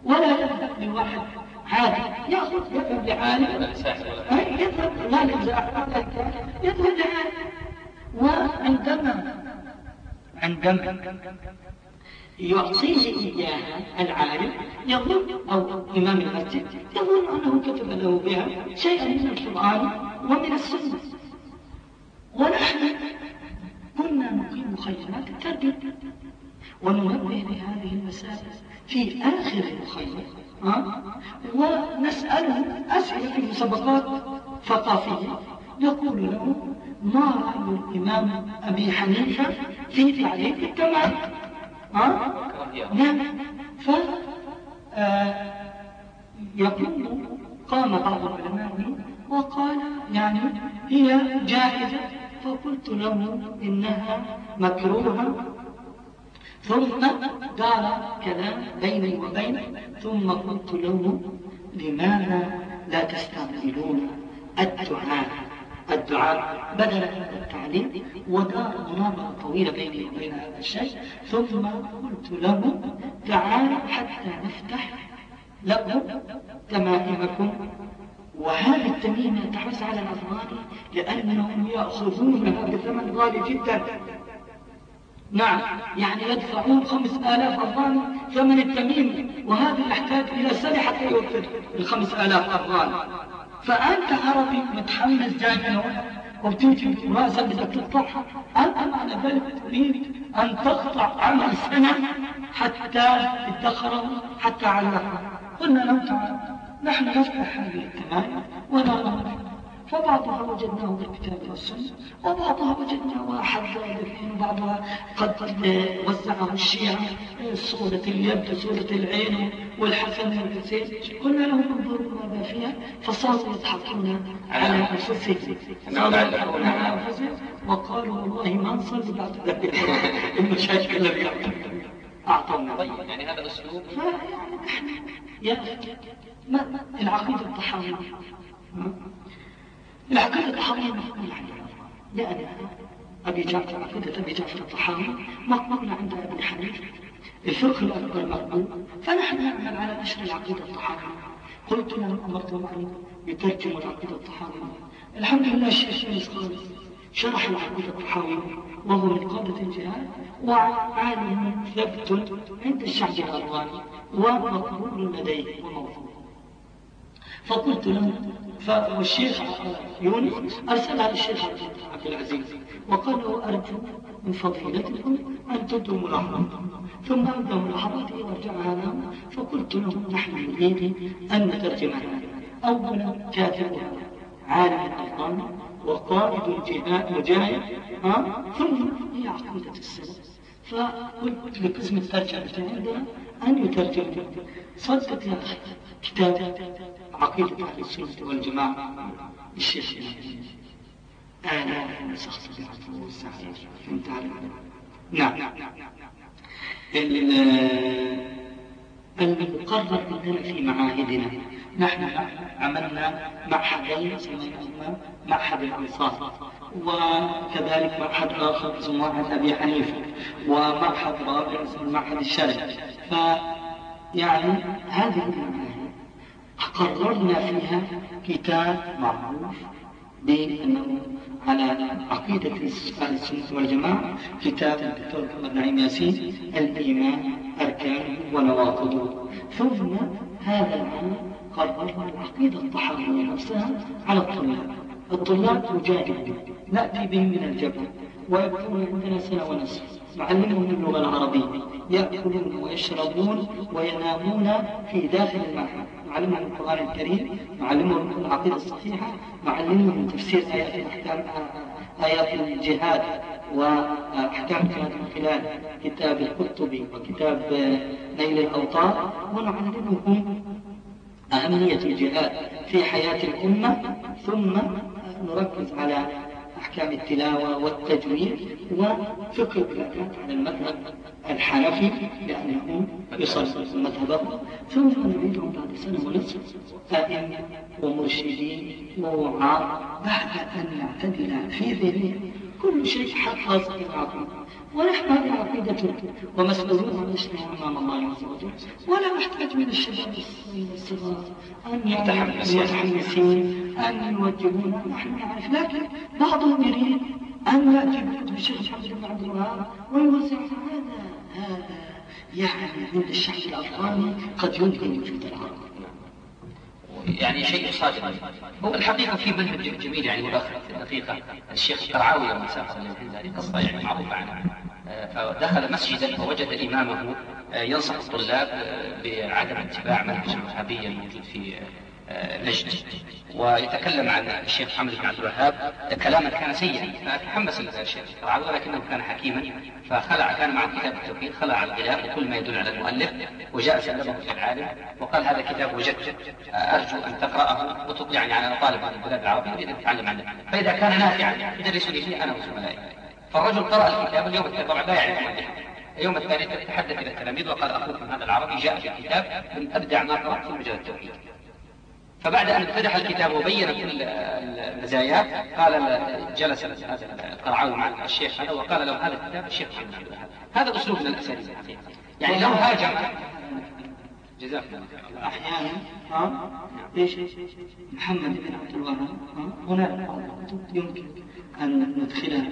ولا يذهب لواحد عادي. يأخذ يذهب لعالم يذهب لا يذهب لعالم وعندما عندما يعطيه إياها العالم يظن أو إمام المسجد يظن أنه كتب له بها شيئا من القرآن ومن السنة. ونحن كنا نقيم خيمات التربية. وننبه بهذه المسائل في آخر الخيمة ونسأله أسئلة في مسابقات ثقافية يقول له ما رأي الإمام أبي حنيفة في تعليق التمام؟ نعم. ف آه، يقول قام بعض العلماء وقال يعني هي جائزة. فقلت له إنها مكروهة. ثم دار كلام بيني وبينه ثم قلت له لماذا لا تستعملون الدعاء؟ الدعاء بدل هذا التعليم ودار مناظرة طويلة بيني وبين هذا الشيء ثم قلت له تعال حتى نفتح لكم تمائمكم. وهذه التميمة تحرص على الأفغان لأنهم يأخذونها بثمن غالي جدا. نعم. يعني يدفعون خمس آلاف أفغان ثمن التميم وهذا يحتاج إلى سنة حتى يوفر الخمس آلاف أفغان فأنت عربي متحمس جاي وبتيجي راسا بدك تقطع أنت معنى ذلك تريد أن تقطع عمل سنة حتى تدخره حتى علقه قلنا له تعال نحن نفتح هذه التمائم ونرى فبعضها وجدناه بالكتاب والسنة وبعضها وجدناه أحد ذلك وبعضها قد وزعه الشيعة صورة اليد صورة العين والحسن والحسين. قلنا لهم انظروا ماذا فيها فصاروا يضحكون على أنفسهم. يضحكون على أنفسهم وقالوا والله ما نصلي بعد ذلك. المشاكل الذي أعطونا. طيب يعني هذا الأسلوب. فيعني نحن يا ما العقيدة الطحاوية العقيدة الطحاوية مقبولة عندنا لأن أبي جعفر عقيدة أبي جعفر الطحاوي مقبولة عند أبي حنيفة الفقه الأكبر مقبول فنحن نعمل على نشر العقيدة الطحاوية. قلت لهم أمرتهم أن يترجموا العقيدة الطحاوية. الحمد لله الشيخ يونس خالص شرح العقيدة الطحاوية وهو من قادة الجهاد وعالم ثبت عند الشعب الأفغاني ومقبول لديه وموثوق. فقلت له فالشيخ يونس أرسلها للشيخ عبد العزيز وقال له أرجو من فضيلتكم أن تدوا ملاحظة ثم أبدأ ملاحظاتي وارجعها لهم فقلت لهم نحن نريد أن نترجمها أولا كاتبها عالم الأفغاني وقائد مجاهد ها؟ ثم هي عقيدة السلف. فقلت لقسم الترجمة عندنا أن يترجم. صدق يا أخي كتاب عقيدة أهل السنة والجماعة للشيخ آلاف نسخت بعفو سعيد فهمت علي؟ نعم المقرر عندنا في معاهدنا نحن عملنا معهدين سميناهما معهد الأنصار وكذلك معهد آخر اسمه معهد أبي حنيفة ومعهد رابع اسمه معهد الشرق فيعني هذه المعاهد قررنا فيها كتاب معروف بأنه على عقيدة أهل السنة والجماعة كتاب الدكتور محمد نعيم ياسين الإيمان أركانه ونواقضه ثم هذا العام قررنا العقيدة الطحاوية نفسها على الطلاب. الطلاب نجاهد نأتي بهم من الجبل ويكونون عندنا سنة ونصف. نعلمهم اللغة العربية يأكلون ويشربون وينامون في داخل المعهد. نعلمهم القرآن الكريم نعلمهم العقيدة الصحيحة نعلمهم تفسير آيات الأحكام آيات الجهاد وأحكام الجهاد من خلال كتاب القرطبي وكتاب نيل الأوطار ونعلمهم أهمية الجهاد في حياة الأمة. ثم نركز على أحكام التلاوة والتجويد وفقه العبادات على المذهب الحنفي لأنه يصل مذهبه. ثم نريدهم بعد سنة ونصف أئمة ومرشدين ووعاء بعد أن نعتدل في ذهنهم كل شيء حق العقيدة ونحن هذه عقيدتنا ومسؤولون عن نشرها إمام الله عز وجل. ولا نحتاج من الشباب الصغار أن متحمسين أن يوجهون. نحن نعرف لكن بعضهم يريد أن يأتي بشيخ محمد بن عبد الوهاب ويوزع هذا هذا. يعني عند الشعب الأفغاني قد ينهي وجود العرب يعني شيء صادق. هو الحقيقة في منهج جميل يعني مداخل في الدقيقة. الشيخ القرعاوي لما سافر هذه قصه يعني معروفه عنه فدخل مسجدا فوجد إمامه ينصح الطلاب بعدم اتباع منهج الوهابية الموجود في نجد. ويتكلم عن الشيخ محمد بن عبد الوهاب كلاما كان سيئا. فتحمس الشيخ القرعاوي ولكنه كان حكيما فخلع كان مع كتاب التوحيد خلع الغلاف وكل ما يدل على المؤلف وجاء سلمه إلى العالم وقال هذا كتاب وجدت أرجو أن تقرأه وتطلعني يعني على طالب من البلاد العربية يريد ان يتعلم عنه. فإذا كان نافعا يدرس لي فيه أنا وزملائي. فالرجل قرأ الكتاب اليوم طبعا لا يعرف مؤلفه اليوم الثاني تحدث إلى التلاميذ وقال أخوكم هذا العربي جاء في الكتاب من أبدع ما قرأت في مجال التوحيد. فبعد أن افتتح الكتاب وبين كل المزايا قال جلس القرعاوي مع الشيخ هذا وقال له هذا الكتاب الشيخ محمد عبد الوهاب هذا أسلوب من الأساليب يعني لو هاجم جزاك الله أحيانا ها إيش؟ محمد بن عبد الوهاب هناك يمكن أن ندخلها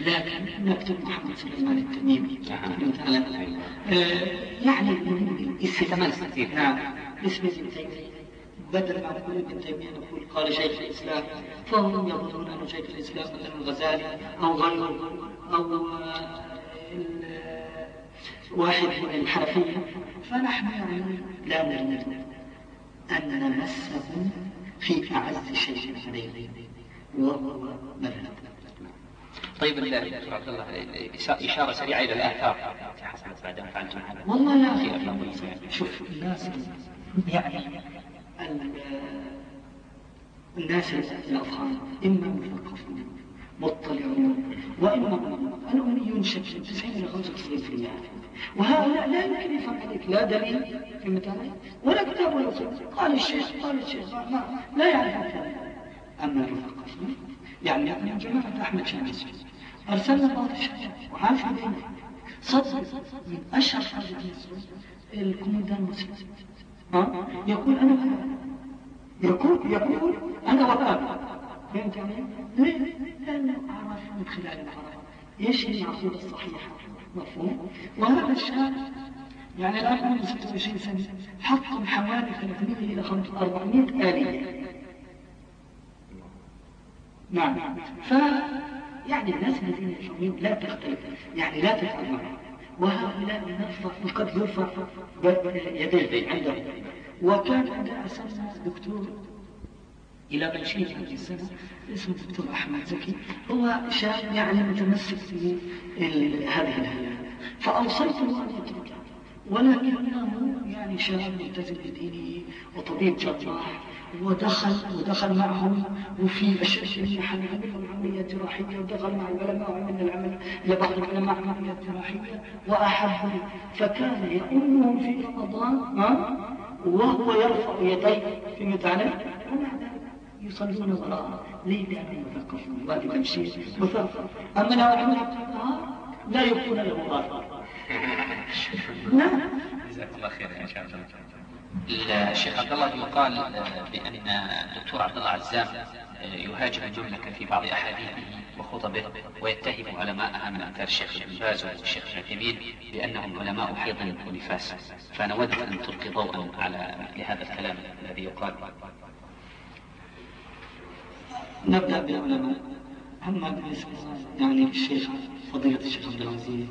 لكن نكتب محمد سليمان التميمي. آه يعني استثمان نعم اسم ابن تيمية. بدل ما نقول ابن تيمية نقول قال شيخ الإسلام فهم يظنون أنه شيخ الإسلام مثلا الغزالي أو غيره أو واحد من الحنفية. فنحن يعني لا نريد أن نمسه في أعز شيء عليه وهو مذهب. طيب عبد الله إشارة سريعة إلى الآثار. حصلت بعد أن فعلتم هذا والله يا أخي شوف الناس يعني الناس الأفغان إما مثقفون مطلعون وإما 90 إلى 95% وهؤلاء لا يمكن يفهم عليك لا دليل في مثال ولا كتاب ولا سنة. قال الشيخ قال الشيخ ما لا يعرف أما المثقفون يعني من جماعة أحمد شامل أرسلنا بعض الشباب وعارف بيننا صدق من أشهر الكوميدان المسلم ها؟ يقول أنا يقول يقول أنا وهاب فهمت علي؟ ليه؟ لأنه عرف من خلال القرآن إيش هي العقيدة الصحيحة. مفهوم؟ وهذا الشاب يعني الآن عمره 26 سنة حط حوالي 300 إلى 400 آلية. نعم. ف يعني الناس الذين يفهمون لا تختلف يعني لا معهم وهؤلاء نرفع وقد يرفع يديه عندهم. وكان عندنا أساسا دكتور إلى بلشير هذه السنة اسمه الدكتور أحمد زكي هو شاب يعني متمسك في هذه الهيئة. فأوصيته أن يتركها ولكنه يعني شاب ملتزم بدينه وطبيب جراح. ودخل ودخل معهم وفي اشياء شريحه عمل عمليه جراحيه ودخل مع العلماء وعملنا العمل لبعض العلماء عمليه جراحيه واحبه فكان يؤمهم في رمضان ها؟ وهو يرفع يديه. في متعنى يصلون وراءه ليه لأنهم مثقفون وادي تمشي أما لو عمل لا يكون له غافر نعم. جزاك الله خير يا الله. الشيخ عبد الله يقال بأن الدكتور عبد الله عزام يهاجم المملكة في بعض أحاديثه وخطبه ويتهم علماءها من أمثال الشيخ ابن باز والشيخ ابن بأنهم علماء حيض ونفاس. فنود أن تلقي ضوءا على مثل هذا الكلام الذي يقال. نبدأ بالعلماء. أما بالنسبة يعني الشيخ فضيلة الشيخ عبد العزيز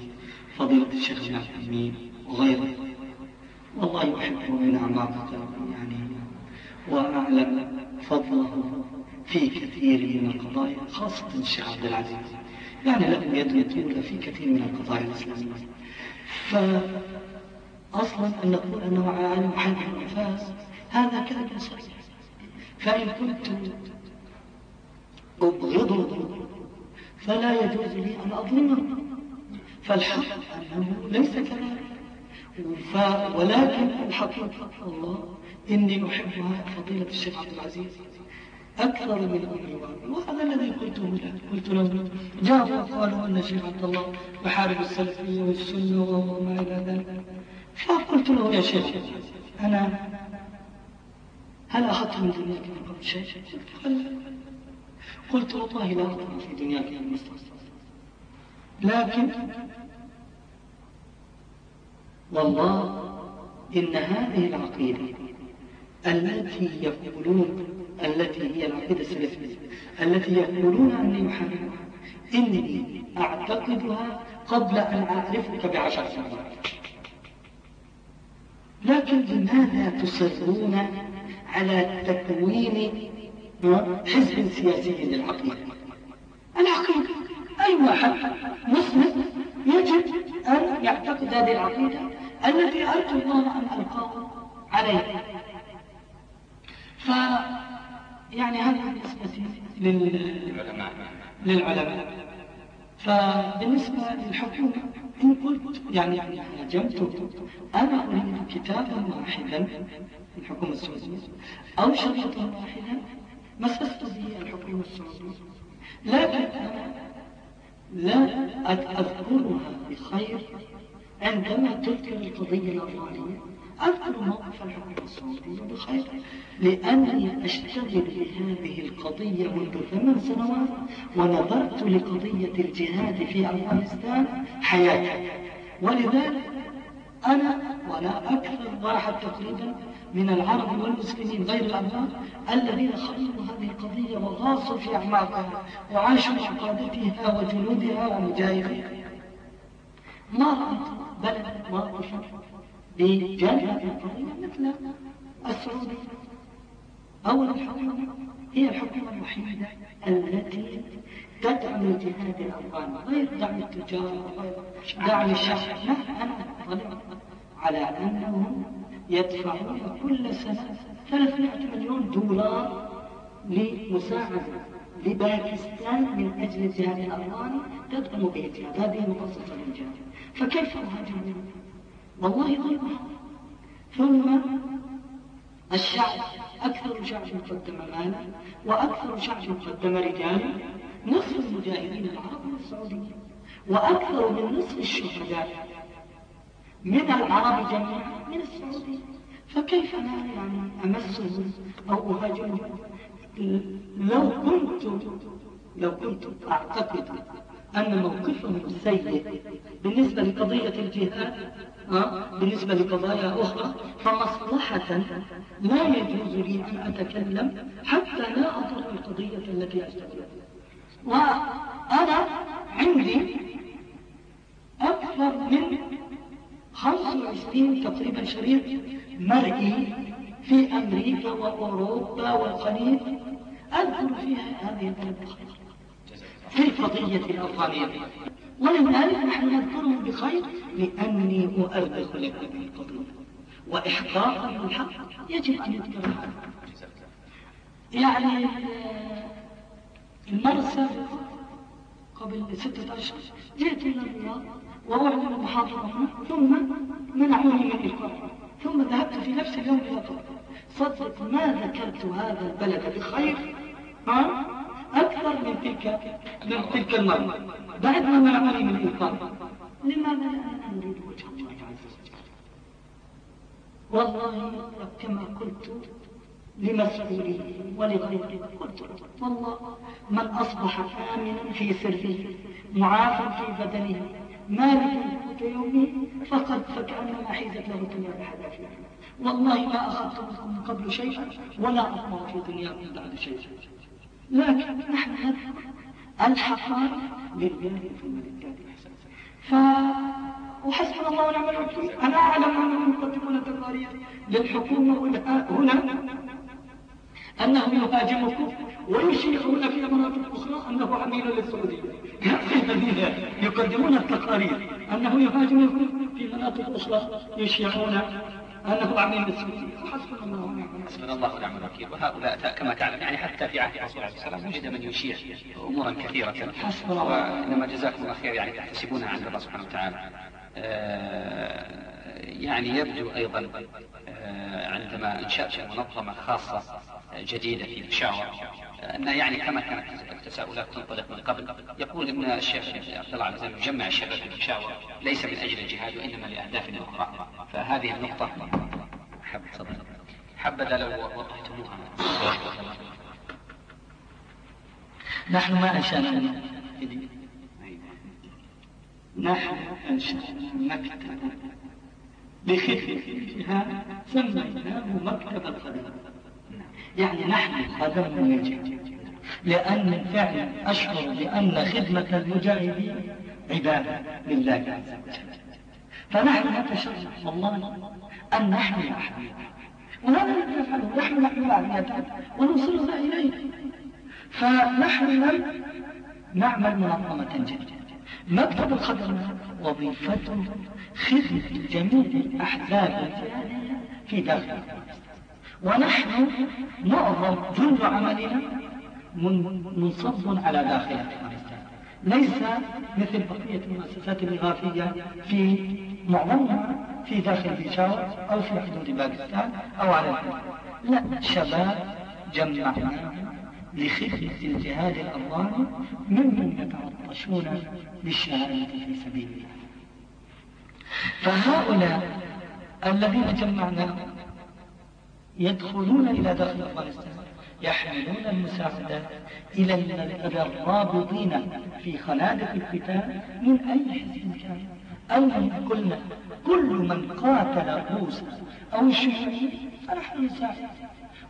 فضيلة الشيخ ابن عثيمين وغيره. والله أحبه من أعماق يعني. وأعلم فضله في كثير من القضايا خاصة الشيخ عبد العزيز. يعني له يد طويلة في كثير من القضايا الإسلامية. فأصلا أن نقول أنه عالم حي النفاس هذا كذب صحيح فإن كنت أبغضه فلا يجوز لي أن أظلمه. فالحق أنه ليس كذلك. ف... ولكن الحقيقة الله إني أحبها فضيلة الشيخ عبد العزيز أكثر من أمي وهذا الذي قلته له قلت له جاءوا وقالوا أن الشيخ عبد الله يحارب السلفية والسنة وما إلى ذلك. فقلت له يا شيخ أنا هل أخذت من دنياك من قبل شيء؟ قلت والله لا أخذ في دنياك من مستقبل لكن والله إن هذه العقيدة التي يقولون التي هي العقيدة السلفية التي يقولون أني محمد إني أعتقدها قبل أن أعرفك بعشر سنوات. لكن لماذا تصرون على تكوين حزب سياسي للعقيدة؟ العقيدة أي واحد مسلم يجب أن يعتقد هذه العقيدة التي أرجو الله أن ألقاه عليه. ف يعني هذه بالنسبة للعلماء. للعلماء فبالنسبة للحكومة إن يعني هاجمت أنا أريد كتابا واحدا الحكومة السعودية أو شريطا واحدا مسست به الحكومة السعودية. لكن أنا لا أذكرها بخير عندما تذكر القضية الأفغانية أذكر موقف الحكومة السعودية بخير لأني أشتغل بهذه القضية منذ ثمان سنوات ونظرت لقضية الجهاد في أفغانستان حياتي. ولذلك أنا ولا أكثر واحد تقريبا من العرب والمسلمين غير الأفغان الذين خلوا هذه القضية وغاصوا في أعماقها وعاشوا مع قادتها وجنودها ومجاهديها ما رأيت بلد واقفا بجانب القضية مثل السعودية. أو الحكومة هي الحكومة الوحيدة التي تدعم الجهاد الأفغاني غير دعم التجار غير دعم الشعب. لا أنا على أنهم يدفعون كل سنة 300 مليون دولار لمساعدة لباكستان من أجل الجهاد الأفغاني تدعم به الجهاد هذه مخصصة للجهاد فكيف أهاجمون والله ظلمها ثم الشعب أكثر شعب قدم مالا وأكثر شعب قدم رجالا نصف المجاهدين العرب من السعودية وأكثر من نصف الشهداء من العرب جميعا. من السعودية. فكيف أنا يعني أمسهم أو أهاجمهم لو كنت لو كنت أعتقد أن موقفهم سيء بالنسبة لقضية الجهاد أه؟ بالنسبة لقضايا أخرى فمصلحة لا يجوز لي أن أتكلم حتى لا أضر القضية التي أشتغل وأنا عندي أكثر من 25 تقريبا شريط مرئي في أمريكا وأوروبا والخليج أذكر فيها هذه البلد في القضية الأفغانية. ولذلك نحن نذكرهم بخير لأني أؤرخ لهذه القضية وإحقاقا للحق يجب أن يذكر. يعني المرة السابقة قبل ستة أشهر. جئت إلى الرياض. وأعلن المحاضرة ثم منعوني من القرآن ثم ذهبت في نفس اليوم إلى طرق صدق ما ذكرت هذا البلد بخير؟ ها؟ أكثر من تلك من تلك المرة. بعد ما منعوني من الإلقاء لماذا لا نريد وجه الله عز وجل. والله كما قلت لمسؤوليه ولغيره قلت والله من أصبح آمنا في سره معافا في بدنه مالك قوت يومه فقد فكأنما حيزت له الدنيا بحذافيرها والله ما أخذت منكم من قبل شيئا ولا أطمع في دنياكم بعد شيئا. لكن نحن نذكر الحقائق لله ثم لله ف وحسبنا الله ونعم الوكيل. أنا أعلم انهم يقدمون تقارير للحكومة هنا انهم يهاجمكم ويشيعون في مناطق أخرى أنه عميل للسعودية. الذين يقدمون التقارير أنه يهاجمكم في مناطق أخرى يشيعون أنه عميل للسعودية. حسبنا الله ونعم حسبنا الله ونعم الوكيل. وهؤلاء كما تعلم يعني حتى في عهد الرسول عليه السلام وجد من يشيع أمورا كثيرة. وإنما جزاكم الله خير يعني تحتسبونها عند الله سبحانه وتعالى. آه، يعني يبدو أيضا آه، عندما انشات منظمه خاصة جديدة في بشاور ان يعني كما كانت التساؤلات تنطلق من قبل يقول إن الشيخ عبد الله عبد يجمع الشباب في بشاور ليس من أجل الجهاد وإنما لاهداف أخرى فهذه النقطة حب تفضل حبذا لو وضحتموها. نحن ما أنشأنا نحن أنشأنا مكتبا. بخدمتها سميناه مكتب الخدمة. يعني نحن خدمنا الجهاد لأن فعلا أشعر بأن خدمة المجاهدين عبادة لله عز وجل. فنحن نتشرف والله أن نحمل أحميتها وهذا الذي نفعله. نحن نحمل أحميتها ونوصلها إليه. فنحن لم نعمل منظمة جديدة. مكتب الخدمات وظيفته خدمة جميع الأحزاب في داخل ونحن معظم جند عملنا منصب على داخل ليس مثل بقية المؤسسات الإغاثية في معظمها في داخل بيشاور أو في حدود باكستان أو على الحدود لا شباب جمعناهم لخدمة الجهاد الأفغاني ممن يتعطشون للشهادة في سبيل الله. فهؤلاء الذين جمعناهم يدخلون إلى داخل أفغانستان يحملون المساعدات إلى الرابطين في خنادق القتال من أي حزب كان. أو من قلنا كل من قاتل الروس أو الشيوعيين فنحن نساعد.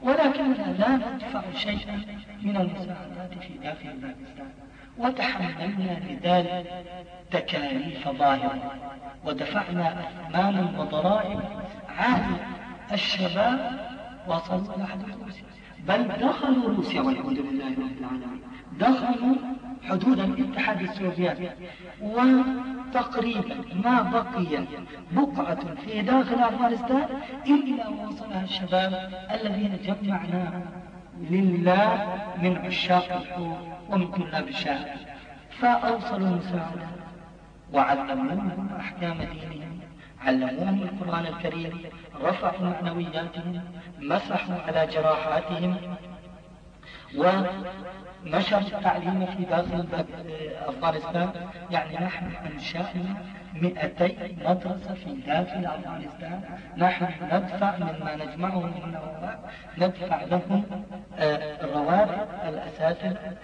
ولكننا لا ندفع شيئا من المساعدات في داخل باكستان وتحملنا لذلك تكاليف ظاهرة ودفعنا أثمانا وضرائب عالية الشباب وصلوا إلى حدود روسيا بل دخلوا روسيا والحمد لله رب العالمين. دخلوا حدود الاتحاد السوفيتي وتقريبا ما بقي بقعة في داخل أفغانستان إلا وصلها الشباب الذين جمعناهم لله من عشاق الحور ومن طلاب الشهادة فأوصلوا المساعدة وعلموهم أحكام دينهم. علموهم القرآن الكريم رفعوا معنوياتهم مسحوا على جراحاتهم ونشر التعليم في داخل أفغانستان. يعني نحن أنشأنا 200 مدرسة في داخل أفغانستان. نحن ندفع مما نجمعه من الرواتب ندفع لهم آه، الرواتب الأساتذة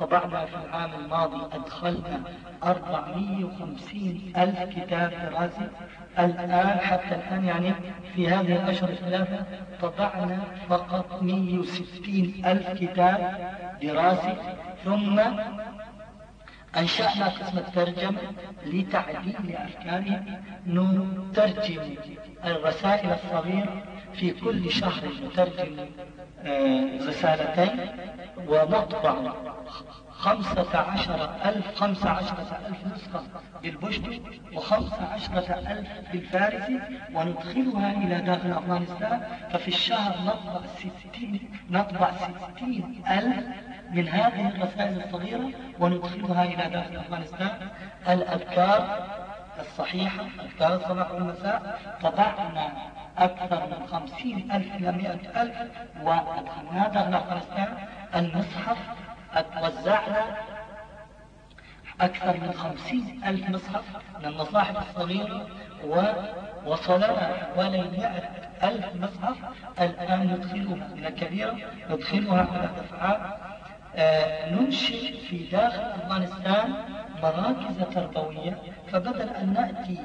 طبعنا في العام الماضي أدخلنا 450 ألف كتاب دراسي. الآن حتى الآن يعني في هذه الأشهر الثلاثة طبعنا فقط 160 ألف كتاب دراسي ثم أنشأنا قسم الترجمة لتعديل أفكارهم نترجم الرسائل الصغيرة في كل شهر نترجم آه، رسالتين ونطبع خمسة عشر ألف خمسة عشرة ألف نسخة بالبشتي وخمسة عشرة ألف بالفارسي وندخلها إلى داخل أفغانستان ففي الشهر نطبع ستين نطبع ستين ألف من هذه الرسائل الصغيرة وندخلها إلى داخل أفغانستان الأذكار الصحيحة أذكار الصباح والمساء طبعنا أكثر من خمسين ألف إلى مئة ألف وأدخلنا داخل أفغانستان المصحف وزعنا أكثر من خمسين ألف مصحف من المصاحف الصغيرة ووصلنا حوالي مئة ألف مصحف الآن ندخلها من الكبيرة ندخلها على دفعات آه ننشئ في داخل أفغانستان مراكز تربوية فبدل أن نأتي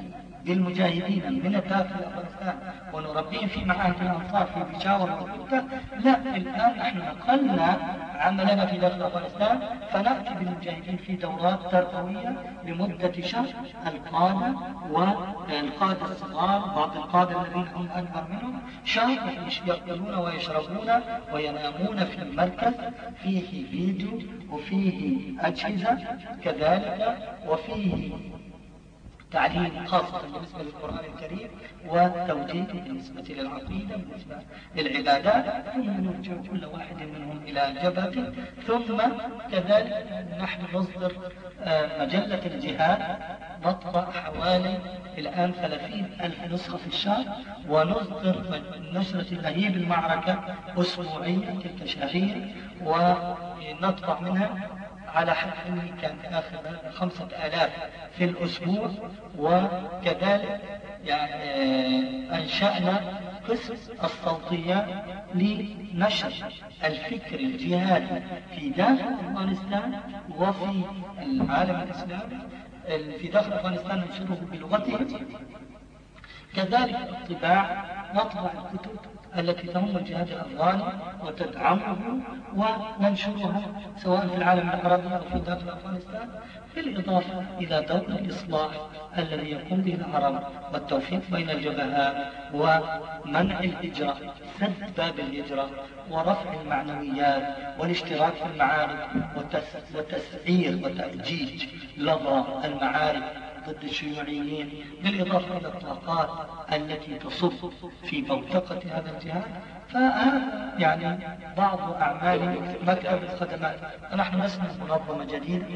للمجاهدين من الداخل أفغانستان ونربيهم في معاهد الأنصار في بشاور وكتا لا الآن نحن نقلنا عملنا في داخل أفغانستان فنأتي بالمجاهدين في دورات تربوية لمدة شهر القادة والقادة الصغار بعض القادة الذين هم أكبر منهم شهر يأكلون ويشربون وينامون في المركز. فيه فيديو وفيه أجهزة كذلك وفيه تعليم خاصة بالنسبة للقرآن الكريم والتوجيه بالنسبة للعقيدة بالنسبة للعبادات ثم نرجع كل واحد منهم إلى جبهة ثم كذلك نحن نصدر آه، مجلة الجهاد نطبع حوالي الآن ثلاثين ألف نسخة في الشهر ونصدر نشرة لهيب المعركة أسبوعية تلك شهرية ونطبع منها على حد أني كان آخر خمسة آلاف في الأسبوع وكذلك يعني أنشأنا قسم الصوتيات لنشر الفكر الجهادي في داخل أفغانستان وفي العالم الإسلامي. في داخل أفغانستان ننشره بلغته كذلك الطباع نطبع الكتب. التي تهم الجهاد الأفغاني وتدعمه وننشرها سواء في العالم العربي أو في داخل أفغانستان بالإضافة إلى دور الإصلاح الذي يقوم به العرب والتوفيق بين الجبهات ومنع الهجرة سد باب الهجرة ورفع المعنويات والاشتراك في المعارك وتسعير وتأجيج لظى المعارك. ضد الشيوعيين بالإضافة إلى الطاقات التي تصب في بوتقة هذا الجهاد فهذا يعني بعض أعمال مكتب الخدمات. ونحن نسمع منظمة جديدة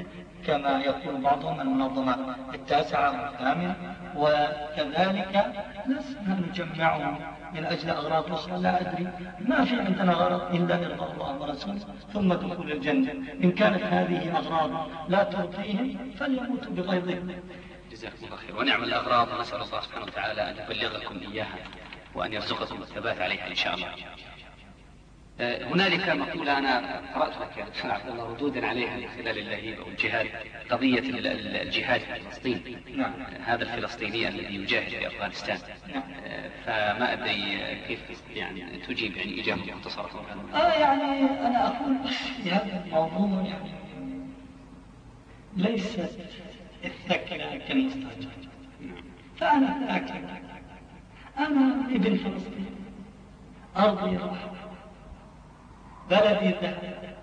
كما يقول بعضهم المنظمة التاسعة والثامنة وكذلك لسنا نجمعهم من أجل أغراض أخرى. لا أدري ما في عندنا غرض إلا إرضاء الله ورسوله ثم دخول الجنة. إن كانت هذه أغراض لا ترضيهم فليموتوا بغيظهم. جزاكم الله خير. ونعم الأغراض نسأل الله سبحانه وتعالى أن يبلغكم إياها وأن يرزقكم الثبات عليها إن شاء الله. آه، هنالك مقولة أنا قرأت لك يا عبد الله ردودا عليها من خلال اللهيب أو الجهاد قضية الجهاد في فلسطين. نعم. هذا الفلسطيني الذي يجاهد في أفغانستان. نعم. آه، فما أدري كيف يعني تجيب يعني إجابة مختصرة. آه يعني أنا أقول في هذا الموضوع يعني ليست الثكلة كالمستعجل فأنا أكل أنا ابن فلسطين. أرضي راحة بلدي ذهب.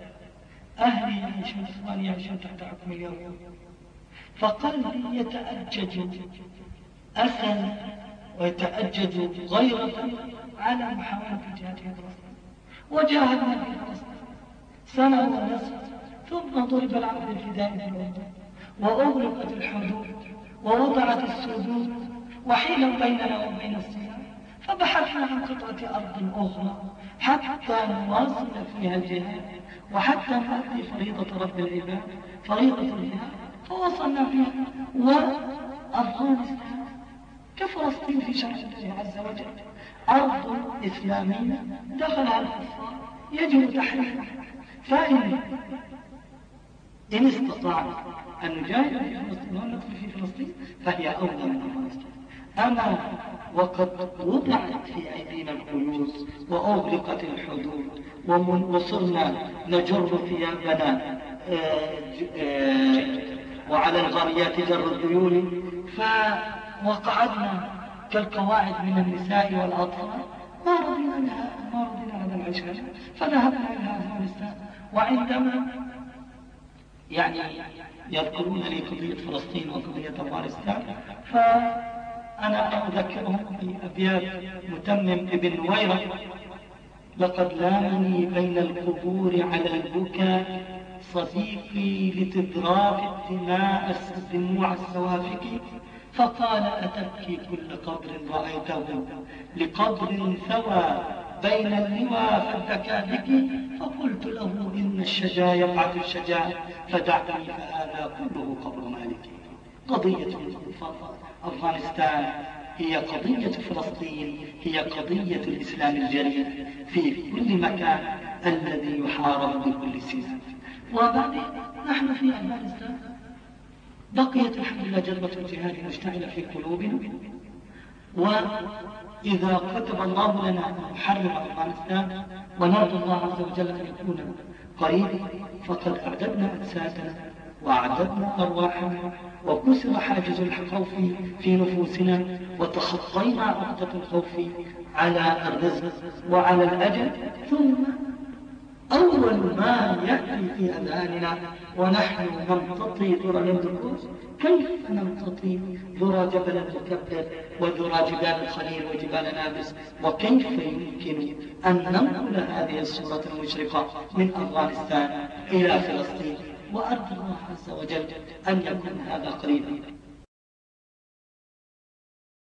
أهلي يعيشون إخواني يعيشون تحت حكم اليهود. فقلبي يتأجج أسى ويتأجج غيرة على محاولة الجهاد في فلسطين. وجاهدنا في فلسطين. سنة ونصف ثم ضرب العبد الفدائي في الأردن وأغلقت الحدود ووضعت السدود وحيلا بيننا وبين الصيام فبحثنا عن قطعة أرض أخرى حتى نواصل فيها الجهاد وحتى نؤدي فريضة رب العباد فريضة الجهاد. فوصلنا فيها. وأفغانستان كفلسطين في شرع الله عز وجل. أرض إسلامية دخلها الكفار. يجب تحريرها فإن إن استطعنا أن نجاهد فلسطين وندخل في فلسطين فهي أولى من أفغانستان أما وقد وضعت في أيدينا القيود وأغلقت الحدود وصرنا نجر ثيابنا آه، آه، وعلى الغريات جر الذيول فوقعدنا كالقواعد من النساء والأطفال. ما رضينا لها ما رضينا هذا العيش فذهبنا إلى أفغانستان وعندما يعني يذكرون لي قضية فلسطين وقضية أفغانستان. ف أنا أذكرهم بأبيات متمم ابن نويرة لقد لامني بين القبور على البكاء صديقي لتدراك الدماء الدموع السوافك فقال أتبكي كل قبر رأيته لقبر ثوى بين اللوى فالبكى بك فقلت له إن الشجا يبعث الشجا فدعني فهذا كله قبر مالك. قضية أفغانستان هي قضية فلسطين هي قضية الإسلام الجريء في كل مكان الذي يحارب بكل سيزن وبعدين نحن في أفغانستان. بقيت الحمد لله جذبة الجهاد مشتعلة في قلوبنا. وإذا كتب الله لنا أن نحرر أفغانستان ونرجو الله عز وجل أن يكون قريبا فقد أعددنا أجسادنا وأعددنا أرواحنا وكسر حاجز الخوف في نفوسنا وتخطينا عقدة الخوف على الرزق وعلى الأجل ثم أول ما يأتي في أذهاننا ونحن نمتطي ذرى الدروس كيف نمتطي؟ ذرى جبل المكبر وذرى جبال الخليل وجبال نابس وكيف يمكن أن ننقل هذه الصورة المشرقة من أفغانستان إلى فلسطين؟ وأرجو الله عز وجل أن يكون هذا قريبا.